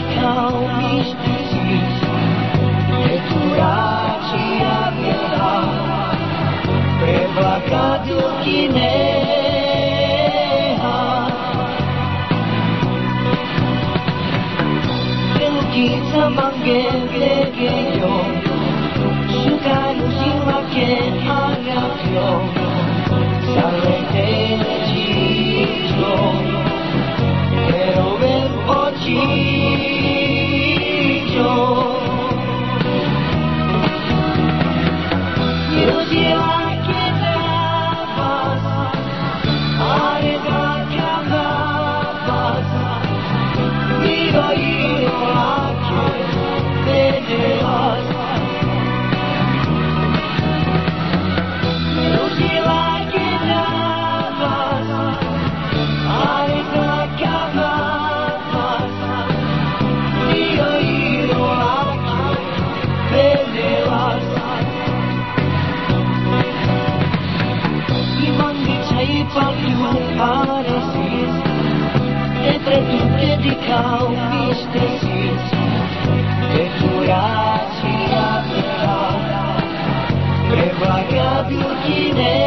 call me Το προειδοποιεί και ουφίστε σύντομα την ποράσια δύναμη πρέπει να διοχετεύει